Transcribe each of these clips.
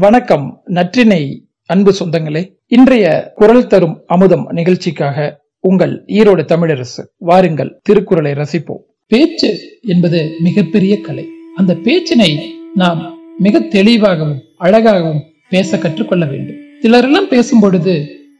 வணக்கம் நற்றினை அன்பு சொந்தங்களே. இன்றைய குரல் தரும் அமுதம் நிகழ்ச்சிக்காக உங்கள் ஈரோடு தமிழரசு வாருங்கள் திருக்குறளை ரசிப்போம். பேச்சு என்பது மிகப்பெரிய கலை. அந்த பேச்சினை நாம் மிக தெளிவாகவும் அழகாகவும் பேச கற்றுக்கொள்ள வேண்டும். சிலரெல்லாம் பேசும் பொழுது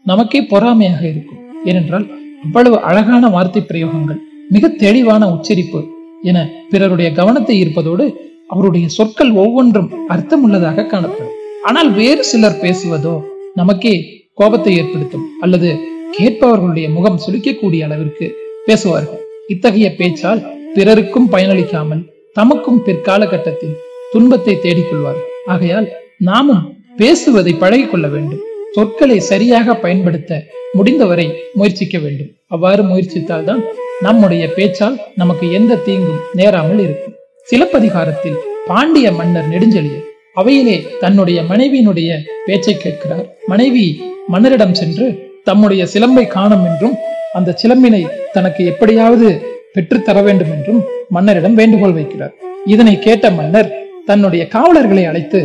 நமக்கே பொறாமையாக இருக்கும். ஏனென்றால் அவ்வளவு அழகான வார்த்தை பிரயோகங்கள் மிக தெளிவான உச்சரிப்பு என பிறருடைய கவனத்தை ஈர்ப்பதோடு அவருடைய சொற்கள் ஒவ்வொன்றும் அர்த்தமுள்ளதாக காணப்படும். ஆனால் வேறு சிலர் பேசுவதோ நமக்கே கோபத்தை ஏற்படுத்தும் அல்லது கேட்பவர்களுடைய முகம் சுளிக்கக்கூடிய அளவிற்கு பேசுவார்கள். இத்தகைய பேச்சால் பிறருக்கும் பயனளிக்காமல் தமக்கும் பிற்காலகட்டத்தில் துன்பத்தை தேடிக்கொள்வார்கள். ஆகையால் நாமும் பேசுவதை பழகிக்கொள்ள வேண்டும். சொற்களை சரியாக பயன்படுத்த முடிந்தவரை முயற்சிக்க வேண்டும். அவ்வாறு முயற்சித்தால்தான் நம்முடைய பேச்சால் நமக்கு எந்த தீங்கும் நேராமல் இருக்கும். சிலப்பதிகாரத்தில் பாண்டிய மன்னர் நெடுஞ்செழியர் அவையிலே தன்னுடைய மனைவியினுடைய பேச்சை கேட்கிறார். மனைவி மன்னரிடம் சென்று தம்முடைய சிலம்பை காணும் என்றும் அந்த சிலம்பினை தனக்கு எப்படியாவது பெற்று தர வேண்டும் என்றும் மன்னரிடம் வேண்டுகோள் வைக்கிறார். இதனை கேட்ட மன்னர் தன்னுடைய காவலர்களை அழைத்து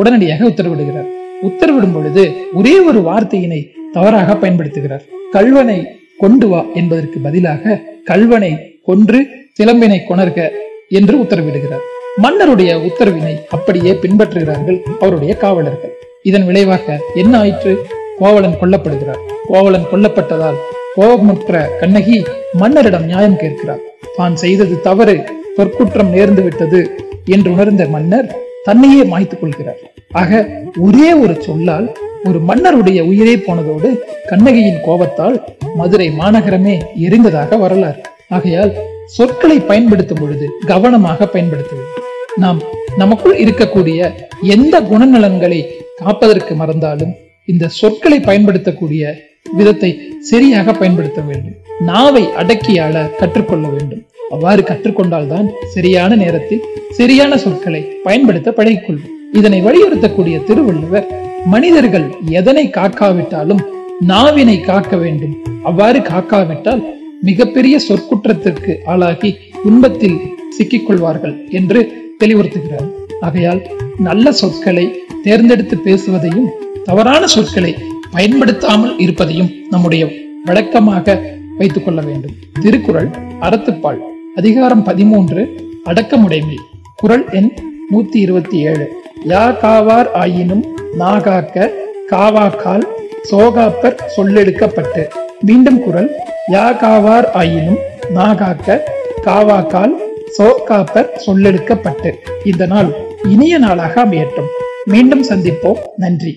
உடனடியாக உத்தரவிடுகிறார். உத்தரவிடும் பொழுது ஒரே ஒரு வார்த்தையினை தவறாக பயன்படுத்துகிறார். கல்வனை கொண்டு வா என்பதற்கு பதிலாக கல்வனை கொன்று சிலம்பினை கொணர்க என்று உத்தரவிடுகிறார். மன்னருடைய உத்தரவினை அப்படியே பின்பற்றுகிறார்கள் அவருடைய காவலர்கள். இதன் விளைவாக என்ன ஆயிற்று? கோவலன் கொல்லப்படுகிறார். கோவலன் கொல்லப்பட்டதால் கோபமுற்ற கண்ணகி மன்னரிடம் நியாயம் கேட்கிறார். தான் செய்தது தவறு தொற்குற்றம் நேர்ந்து விட்டது என்று உணர்ந்த மன்னர் தன்னையே மாய்த்துக் கொள்கிறார். ஆக ஒரே ஒரு சொல்லால் ஒரு மன்னருடைய உயிரே போனதோடு கண்ணகியின் கோபத்தால் மதுரை மாநகரமே எரிந்ததாக வரலாறு. ஆகையால் சொற்களை பயன்படுத்தும் பொழுது கவனமாக பயன்படுத்த வேண்டும் நாம் நமக்குள் இருக்கக்கூடிய எந்த குணநலன்களை காப்பதற்கு மறந்தாலும் இந்த சொற்களை பயன்படுத்தக்கூடிய விதத்தை சரியாக பயன்படுத்த வேண்டும். நாவை அடக்கியாள கற்றுக்கொள்ள வேண்டும். அவ்வாறு கற்றுக்கொண்டால்தான் சரியான நேரத்தில் சரியான சொற்களை பயன்படுத்த பழகிக்கொள்வோம். இதனை வலியுறுத்தக்கூடிய திருவள்ளுவர் மனிதர்கள் எதனை காக்காவிட்டாலும் நாவினை காக்க வேண்டும். அவ்வாறு காக்காவிட்டால் மிகப்பெரிய சொற்குற்றத்திற்கு ஆளாகி துன்பத்தில் சிக்கிக்கொள்வார்கள் என்று தெளிவுறுத்துகிறார். ஆகையால் நல்ல சொற்களை தேர்ந்தெடுத்து பேசுவதையும் தவறான சொற்களை பயன்படுத்தாமல் இருப்பதையும் நம்முடைய வழக்கமாக வைத்துக் கொள்ள வேண்டும். திருக்குறள் அறத்துப்பால் அதிகாரம் பதிமூன்று அடக்கமுடைமை. குரல் எண் நூத்தி இருபத்தி ஏழு யா காவார் ஆயினும் நாகாக்க காவாக்கால் சோகாப்பர் சொல்லெடுக்கப்பட்டு. மீண்டும் குரல் யா காவார் ஆயினும் நாகாக்க காவாக்கால் சோகாப்பர் சொல்லெடுக்கப்பட்டு. இந்த நாள் இனிய நாளாக அமையட்டும். மீண்டும் சந்திப்போம். நன்றி.